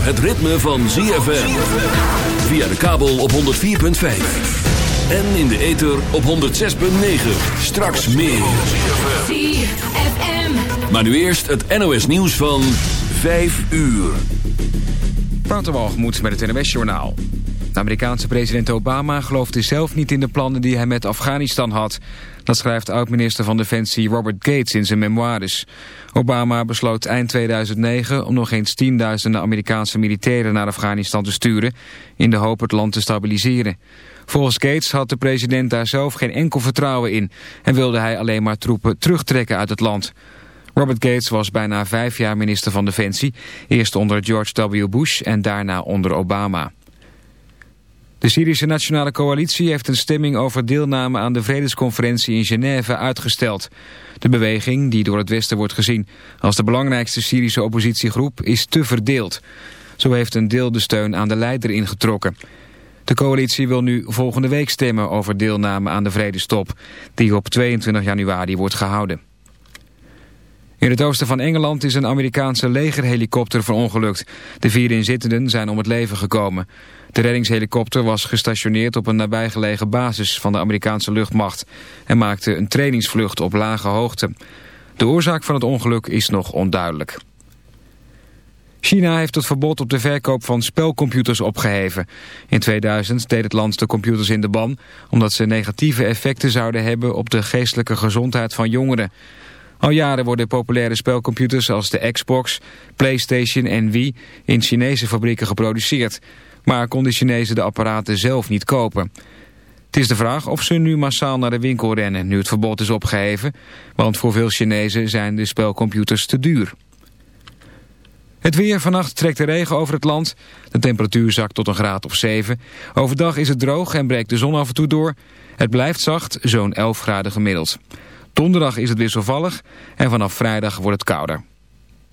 zover het ritme van ZFM. Via de kabel op 104.5. En in de ether op 106.9. Straks meer. ZFM. Maar nu eerst het NOS nieuws van 5 uur. Waterwalgemoed met het NOS-journaal. De Amerikaanse president Obama geloofde zelf niet in de plannen die hij met Afghanistan had. Dat schrijft oud-minister van Defensie Robert Gates in zijn memoires. Obama besloot eind 2009 om nog eens tienduizenden Amerikaanse militairen naar Afghanistan te sturen... in de hoop het land te stabiliseren. Volgens Gates had de president daar zelf geen enkel vertrouwen in... en wilde hij alleen maar troepen terugtrekken uit het land... Robert Gates was bijna vijf jaar minister van Defensie. Eerst onder George W. Bush en daarna onder Obama. De Syrische Nationale Coalitie heeft een stemming over deelname aan de vredesconferentie in Genève uitgesteld. De beweging, die door het Westen wordt gezien als de belangrijkste Syrische oppositiegroep, is te verdeeld. Zo heeft een deel de steun aan de leider ingetrokken. De coalitie wil nu volgende week stemmen over deelname aan de vredestop, die op 22 januari wordt gehouden. In het oosten van Engeland is een Amerikaanse legerhelikopter verongelukt. De vier inzittenden zijn om het leven gekomen. De reddingshelikopter was gestationeerd op een nabijgelegen basis van de Amerikaanse luchtmacht... en maakte een trainingsvlucht op lage hoogte. De oorzaak van het ongeluk is nog onduidelijk. China heeft het verbod op de verkoop van spelcomputers opgeheven. In 2000 deed het land de computers in de ban... omdat ze negatieve effecten zouden hebben op de geestelijke gezondheid van jongeren... Al jaren worden populaire spelcomputers als de Xbox, Playstation en Wii in Chinese fabrieken geproduceerd. Maar konden Chinezen de apparaten zelf niet kopen. Het is de vraag of ze nu massaal naar de winkel rennen nu het verbod is opgeheven. Want voor veel Chinezen zijn de spelcomputers te duur. Het weer vannacht trekt de regen over het land. De temperatuur zakt tot een graad of 7. Overdag is het droog en breekt de zon af en toe door. Het blijft zacht, zo'n 11 graden gemiddeld. Donderdag is het wisselvallig en vanaf vrijdag wordt het kouder.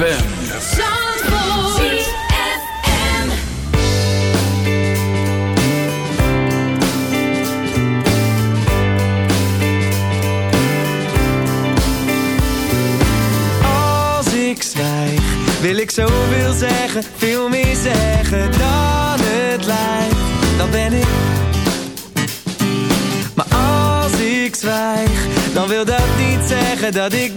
ZFM. Wil ik zoveel zeggen, veel meer zeggen dan het lijkt Dan ben ik Maar als ik zwijg, dan wil dat niet zeggen dat ik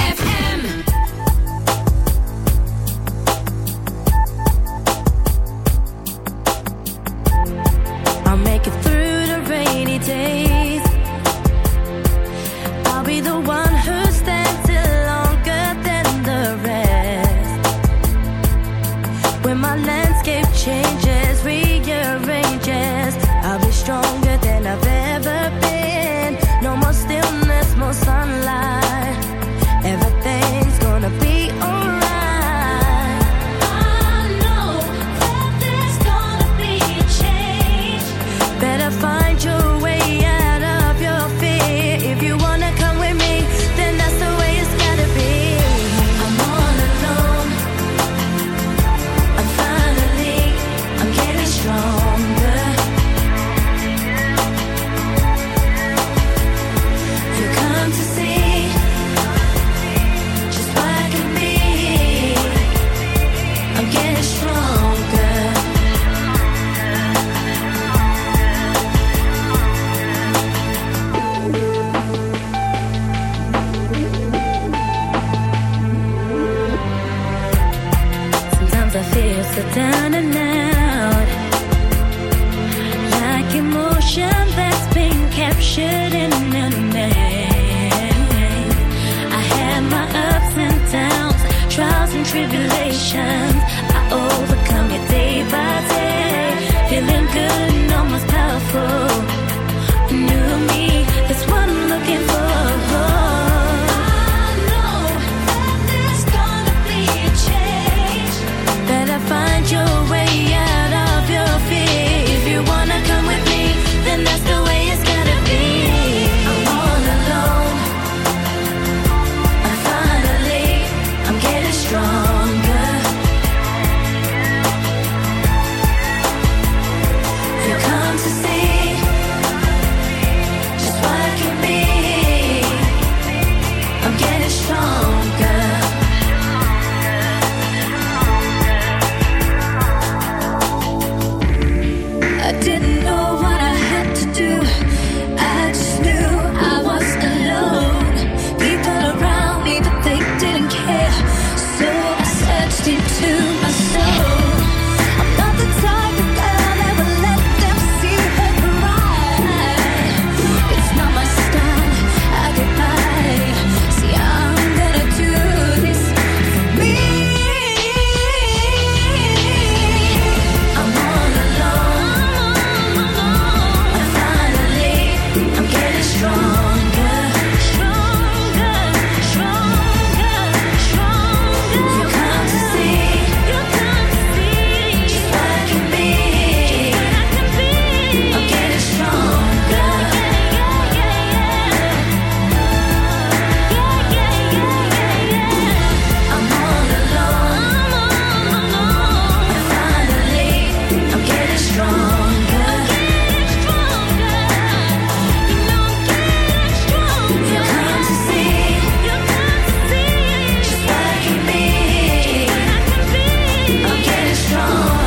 come.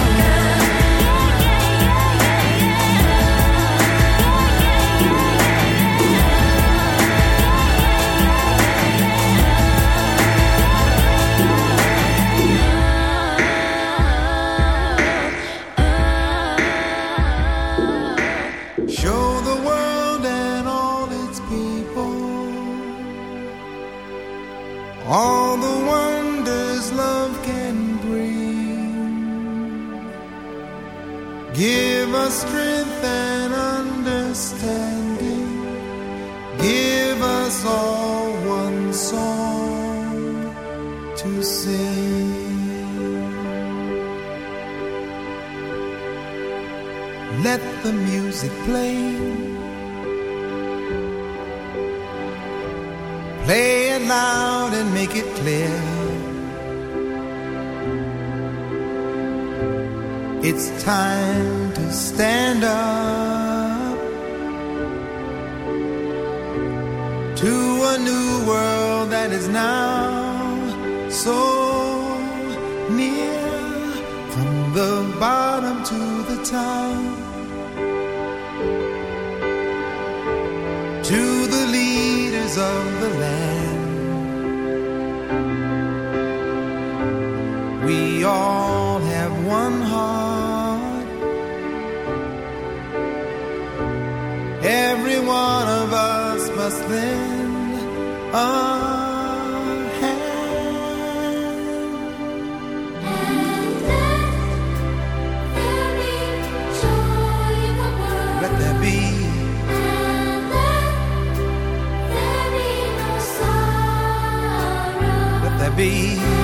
Be,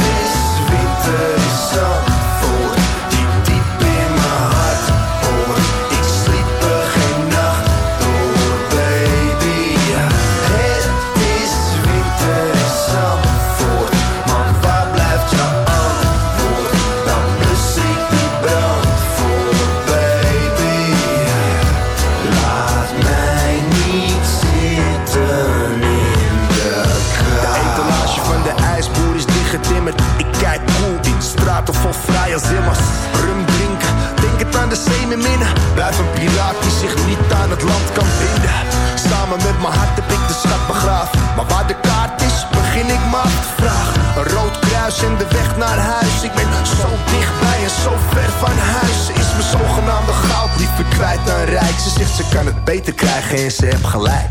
gelijk.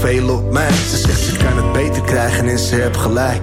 veel op mij. Ze zegt ze kan het beter krijgen en ze heb gelijk.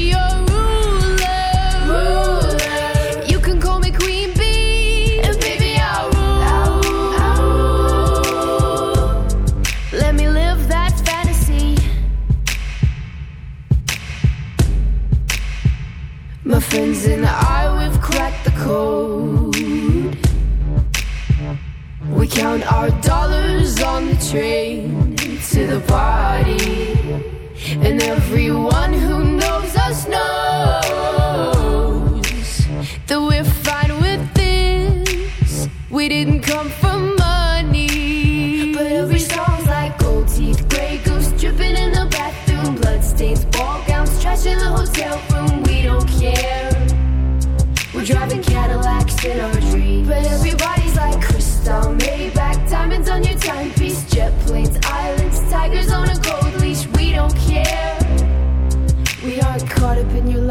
count our dollars on the train to the party. And everyone who knows us knows that we're fine with this. We didn't come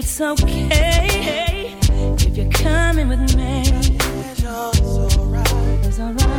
It's okay if you're coming with me. It's alright.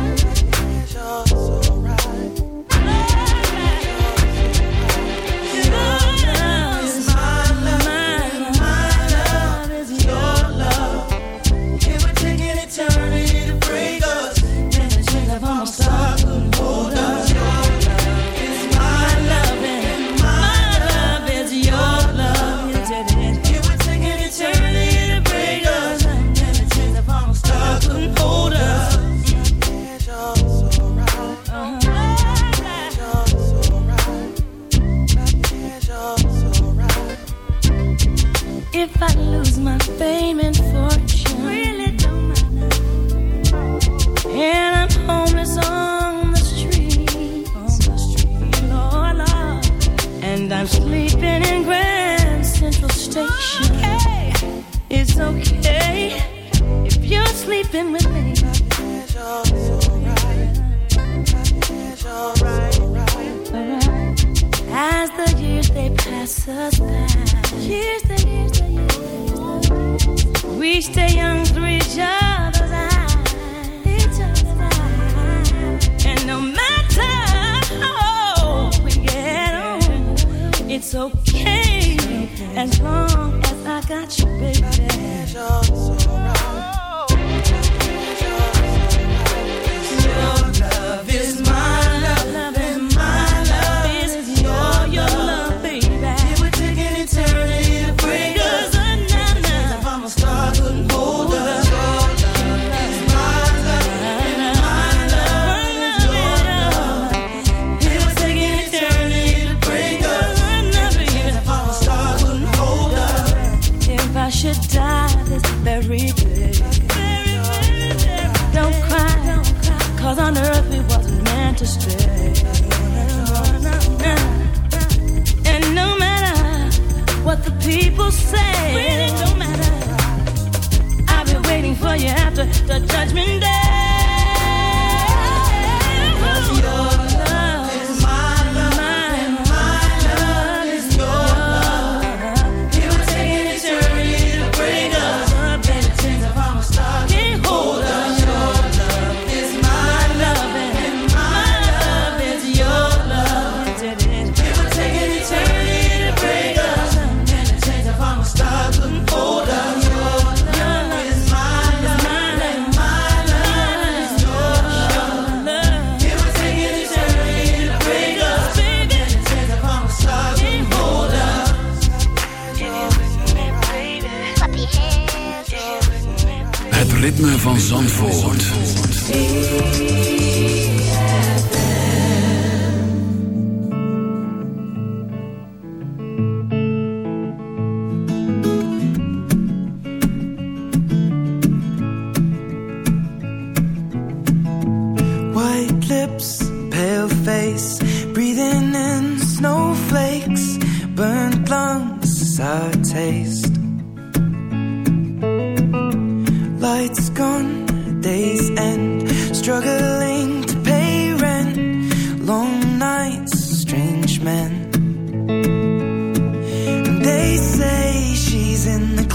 As long as I got you, baby.